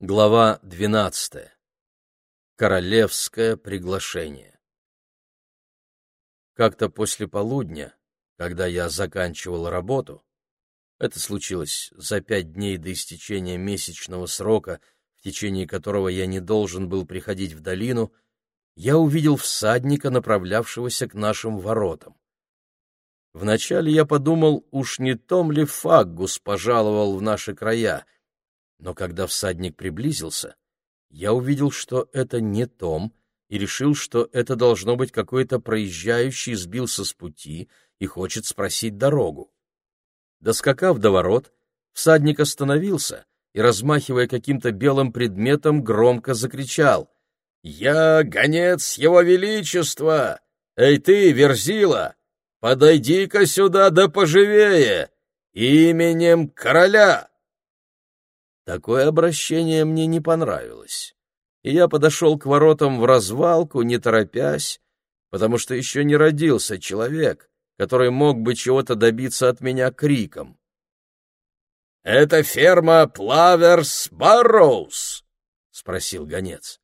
Глава двенадцатая. Королевское приглашение. Как-то после полудня, когда я заканчивал работу, это случилось за пять дней до истечения месячного срока, в течение которого я не должен был приходить в долину, я увидел всадника, направлявшегося к нашим воротам. Вначале я подумал, уж не том ли Фаггус пожаловал в наши края, но когда всадник приблизился, я увидел, что это не Том, и решил, что это должно быть какой-то проезжающий сбился с пути и хочет спросить дорогу. Доскакав до ворот, всадник остановился и, размахивая каким-то белым предметом, громко закричал «Я гонец его величества! Эй ты, Верзила, подойди-ка сюда да поживее! Именем короля!» Такое обращение мне не понравилось, и я подошел к воротам в развалку, не торопясь, потому что еще не родился человек, который мог бы чего-то добиться от меня криком. «Это ферма Плаверс Барроуз?» — спросил гонец.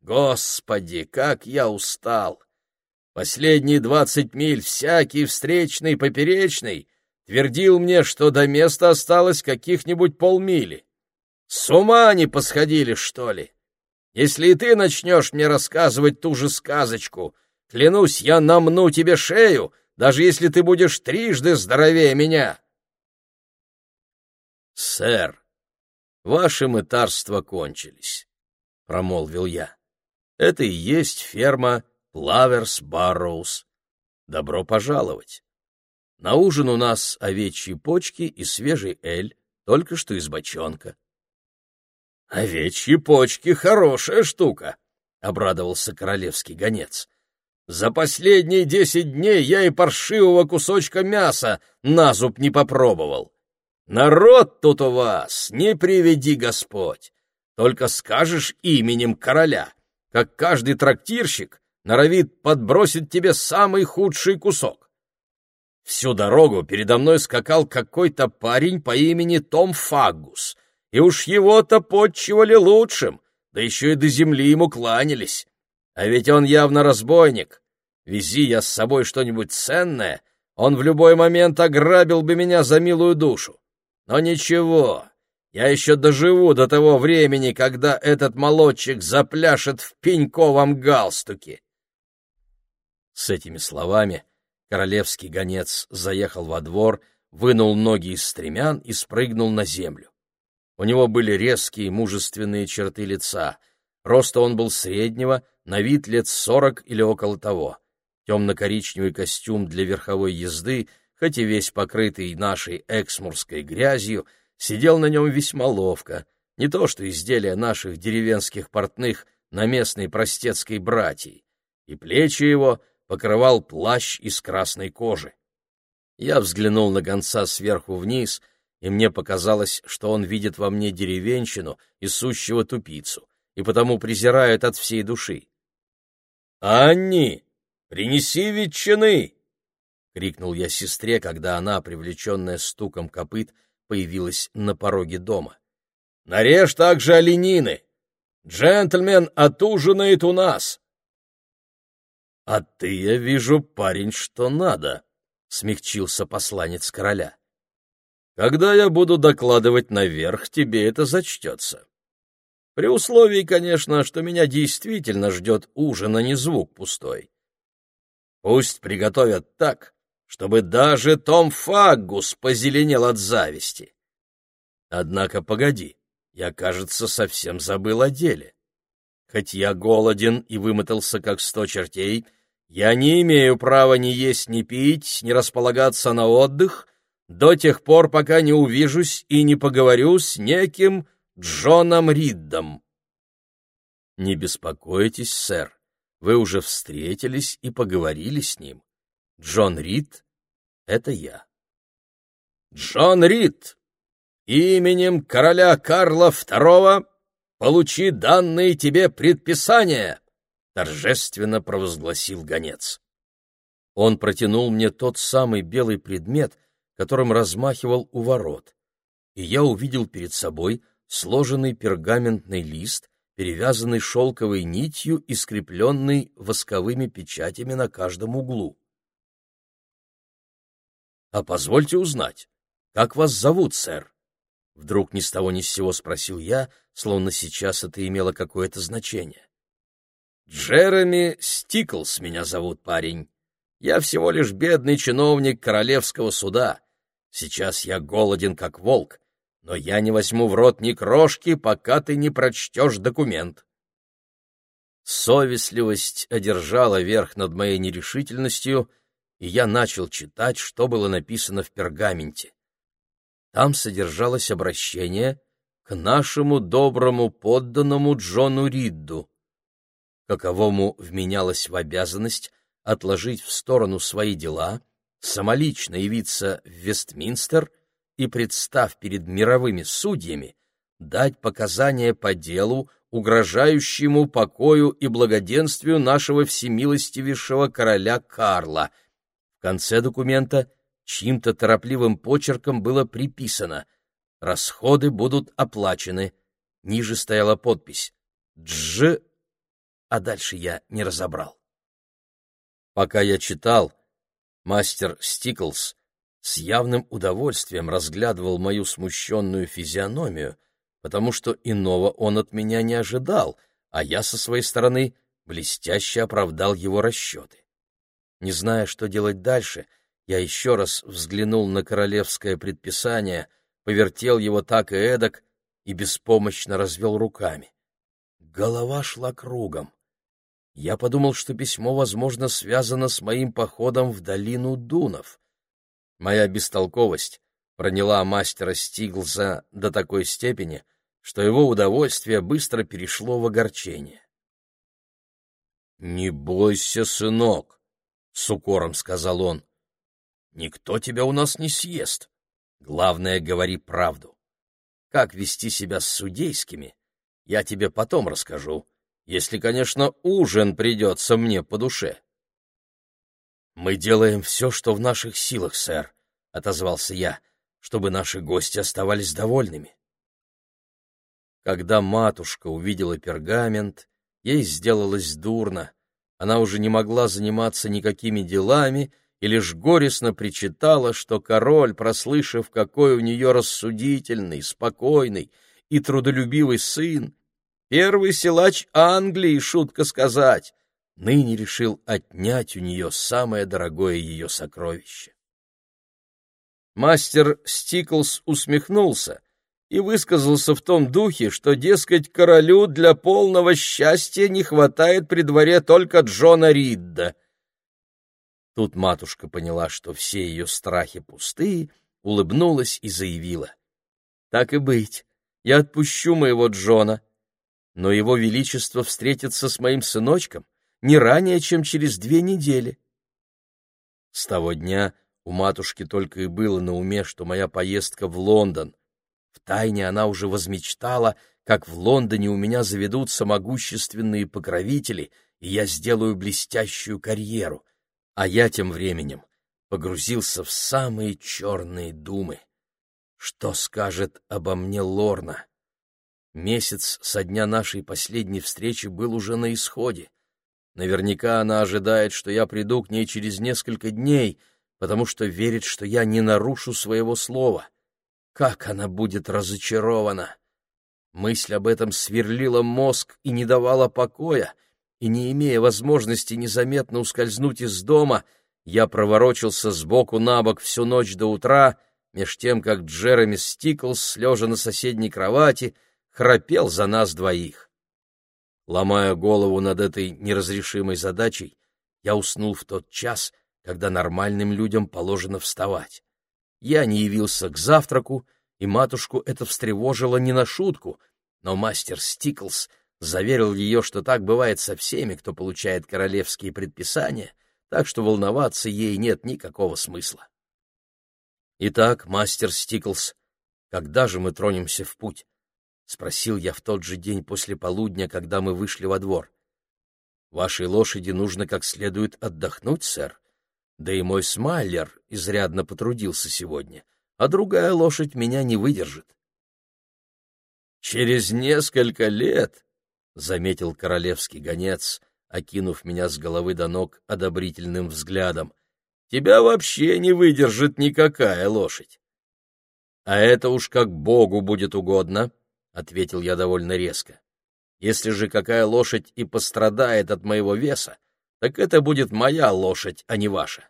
«Господи, как я устал! Последние двадцать миль всякий встречный поперечный твердил мне, что до места осталось каких-нибудь полмили. С ума не посходили, что ли? Если и ты начнешь мне рассказывать ту же сказочку, клянусь, я намну тебе шею, даже если ты будешь трижды здоровее меня. — Сэр, ваши мытарства кончились, — промолвил я. — Это и есть ферма Плаверс Барроуз. Добро пожаловать. На ужин у нас овечьи почки и свежий эль, только что из бочонка. «Овечьи почки — хорошая штука», — обрадовался королевский гонец. «За последние десять дней я и паршивого кусочка мяса на зуб не попробовал. Народ тут у вас, не приведи Господь, только скажешь именем короля, как каждый трактирщик норовит подбросить тебе самый худший кусок. Всю дорогу передо мной скакал какой-то парень по имени Том Фаггус — и уж его-то подчивали лучшим, да еще и до земли ему кланялись. А ведь он явно разбойник. Вези я с собой что-нибудь ценное, он в любой момент ограбил бы меня за милую душу. Но ничего, я еще доживу до того времени, когда этот молодчик запляшет в пеньковом галстуке. С этими словами королевский гонец заехал во двор, вынул ноги из стремян и спрыгнул на землю. У него были резкие мужественные черты лица. Роста он был среднего, на вид лет сорок или около того. Темно-коричневый костюм для верховой езды, хоть и весь покрытый нашей эксмурской грязью, сидел на нем весьма ловко, не то что изделия наших деревенских портных на местной простецкой братьей, и плечи его покрывал плащ из красной кожи. Я взглянул на гонца сверху вниз и мне показалось, что он видит во мне деревенщину и сущего тупицу, и потому презирает от всей души. «Анни, принеси ветчины!» — крикнул я сестре, когда она, привлеченная стуком копыт, появилась на пороге дома. «Нарежь также оленины! Джентльмен отужинает у нас!» «А ты, я вижу, парень, что надо!» — смягчился посланец короля. Когда я буду докладывать наверх, тебе это зачтется. При условии, конечно, что меня действительно ждет ужин, а не звук пустой. Пусть приготовят так, чтобы даже Том Фаггус позеленел от зависти. Однако погоди, я, кажется, совсем забыл о деле. Хоть я голоден и вымотался, как сто чертей, я не имею права ни есть, ни пить, ни располагаться на отдых до тех пор, пока не увижусь и не поговорю с неким Джоном Риддом. Не беспокойтесь, сэр, вы уже встретились и поговорили с ним. Джон Рид — это я. Джон Рид, именем короля Карла II получи данные тебе предписания, торжественно провозгласил гонец. Он протянул мне тот самый белый предмет — которым размахивал у ворот, и я увидел перед собой сложенный пергаментный лист, перевязанный шелковой нитью и скрепленный восковыми печатями на каждом углу. — А позвольте узнать, как вас зовут, сэр? Вдруг ни с того ни с сего спросил я, словно сейчас это имело какое-то значение. «Джереми Стиклс меня зовут, парень. Я всего лишь бедный чиновник королевского суда. Сейчас я голоден, как волк, но я не возьму в рот ни крошки, пока ты не прочтешь документ». Совестливость одержала верх над моей нерешительностью, и я начал читать, что было написано в пергаменте. Там содержалось обращение к нашему доброму подданному Джону Ридду, каковому вменялось в обязанность отложить в сторону свои дела, самолично явиться в Вестминстер и, представ перед мировыми судьями, дать показания по делу, угрожающему покою и благоденствию нашего всемилостивейшего короля Карла. В конце документа чьим-то торопливым почерком было приписано «Расходы будут оплачены». Ниже стояла подпись «Дж...», а дальше я не разобрал. Пока я читал, мастер Стиклс с явным удовольствием разглядывал мою смущенную физиономию, потому что иного он от меня не ожидал, а я со своей стороны блестяще оправдал его расчеты. Не зная, что делать дальше, — я еще раз взглянул на королевское предписание, повертел его так и эдак и беспомощно развел руками. Голова шла кругом. Я подумал, что письмо, возможно, связано с моим походом в долину Дунов. Моя бестолковость проняла мастера Стиглза до такой степени, что его удовольствие быстро перешло в огорчение. — Не бойся, сынок, — с укором сказал он. Никто тебя у нас не съест. Главное, говори правду. Как вести себя с судейскими, я тебе потом расскажу, если, конечно, ужин придется мне по душе. — Мы делаем все, что в наших силах, сэр, — отозвался я, — чтобы наши гости оставались довольными. Когда матушка увидела пергамент, ей сделалось дурно. Она уже не могла заниматься никакими делами и лишь горестно причитала, что король, прослышав, какой у нее рассудительный, спокойный и трудолюбивый сын, первый силач Англии, шутка сказать, ныне решил отнять у нее самое дорогое ее сокровище. Мастер Стиклс усмехнулся и высказался в том духе, что, дескать, королю для полного счастья не хватает при дворе только Джона Ридда — Тут матушка поняла, что все ее страхи пустые, улыбнулась и заявила. «Так и быть, я отпущу моего Джона, но его величество встретится с моим сыночком не ранее, чем через две недели». С того дня у матушки только и было на уме, что моя поездка в Лондон. Втайне она уже возмечтала, как в Лондоне у меня заведутся могущественные покровители, и я сделаю блестящую карьеру — а я тем временем погрузился в самые черные думы. Что скажет обо мне Лорна? Месяц со дня нашей последней встречи был уже на исходе. Наверняка она ожидает, что я приду к ней через несколько дней, потому что верит, что я не нарушу своего слова. Как она будет разочарована! Мысль об этом сверлила мозг и не давала покоя — и, не имея возможности незаметно ускользнуть из дома, я проворочился сбоку на бок всю ночь до утра, меж тем, как Джереми Стиклс, лежа на соседней кровати, храпел за нас двоих. Ломая голову над этой неразрешимой задачей, я уснул в тот час, когда нормальным людям положено вставать. Я не явился к завтраку, и матушку это встревожило не на шутку, но мастер Стиклс заверил ее, что так бывает со всеми, кто получает королевские предписания, так что волноваться ей нет никакого смысла. «Итак, мастер Стиклс, когда же мы тронемся в путь?» — спросил я в тот же день после полудня, когда мы вышли во двор. «Вашей лошади нужно как следует отдохнуть, сэр. Да и мой смайлер изрядно потрудился сегодня, а другая лошадь меня не выдержит». через несколько лет, — заметил королевский гонец, окинув меня с головы до ног одобрительным взглядом, — тебя вообще не выдержит никакая лошадь. — А это уж как Богу будет угодно, — ответил я довольно резко. — Если же какая лошадь и пострадает от моего веса, так это будет моя лошадь, а не ваша.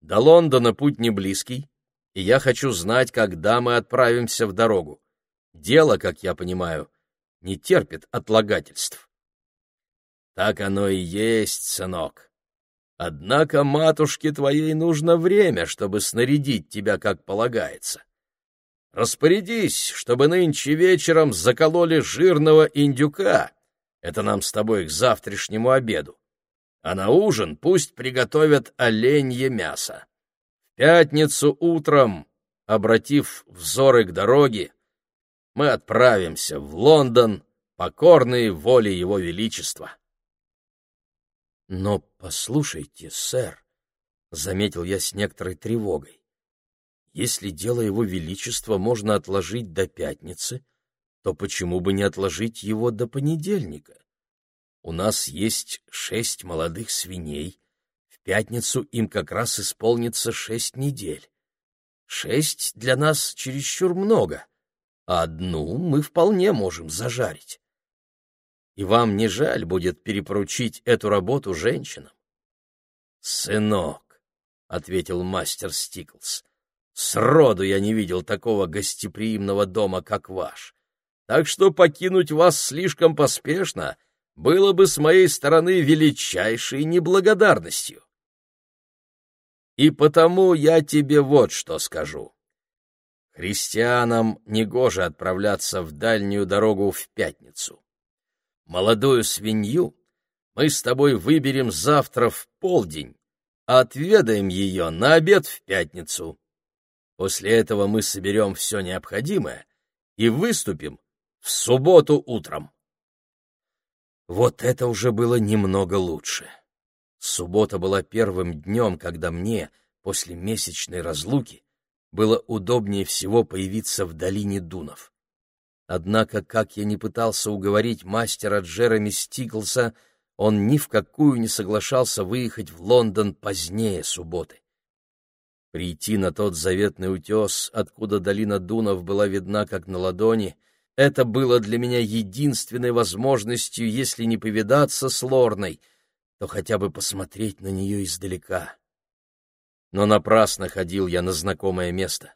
До Лондона путь не близкий, и я хочу знать, когда мы отправимся в дорогу. Дело, как я понимаю, не терпит отлагательств. Так оно и есть, сынок. Однако матушке твоей нужно время, чтобы снарядить тебя как полагается. Распорядись, чтобы нынче вечером закололи жирного индюка. Это нам с тобой к завтрашнему обеду а на ужин пусть приготовят оленье мясо. В пятницу утром, обратив взоры к дороге, мы отправимся в Лондон, покорные воле его величества. — Но послушайте, сэр, — заметил я с некоторой тревогой, — если дело его величества можно отложить до пятницы, то почему бы не отложить его до понедельника? У нас есть шесть молодых свиней. В пятницу им как раз исполнится шесть недель. Шесть для нас чересчур много, а одну мы вполне можем зажарить. И вам не жаль будет перепоручить эту работу женщинам? — Сынок, — ответил мастер Стиклс, — сроду я не видел такого гостеприимного дома, как ваш. Так что покинуть вас слишком поспешно — было бы с моей стороны величайшей неблагодарностью. И потому я тебе вот что скажу. Христианам негоже отправляться в дальнюю дорогу в пятницу. Молодую свинью мы с тобой выберем завтра в полдень, а отведаем ее на обед в пятницу. После этого мы соберем все необходимое и выступим в субботу утром. Вот это уже было немного лучше. Суббота была первым днем, когда мне, после месячной разлуки, было удобнее всего появиться в долине Дунов. Однако, как я не пытался уговорить мастера Джереми Стиглса, он ни в какую не соглашался выехать в Лондон позднее субботы. Прийти на тот заветный утес, откуда долина Дунов была видна как на ладони — это было для меня единственной возможностью, если не повидаться с Лорной, то хотя бы посмотреть на нее издалека. Но напрасно ходил я на знакомое место.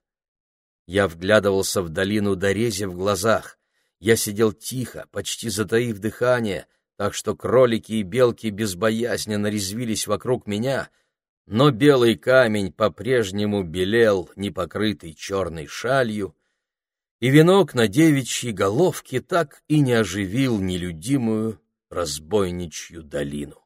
Я вглядывался в долину дорези в глазах. Я сидел тихо, почти затаив дыхание, так что кролики и белки безбоязненно резвились вокруг меня, но белый камень по-прежнему белел, непокрытый черной шалью, и венок на девичьей головке так и не оживил нелюдимую разбойничью долину.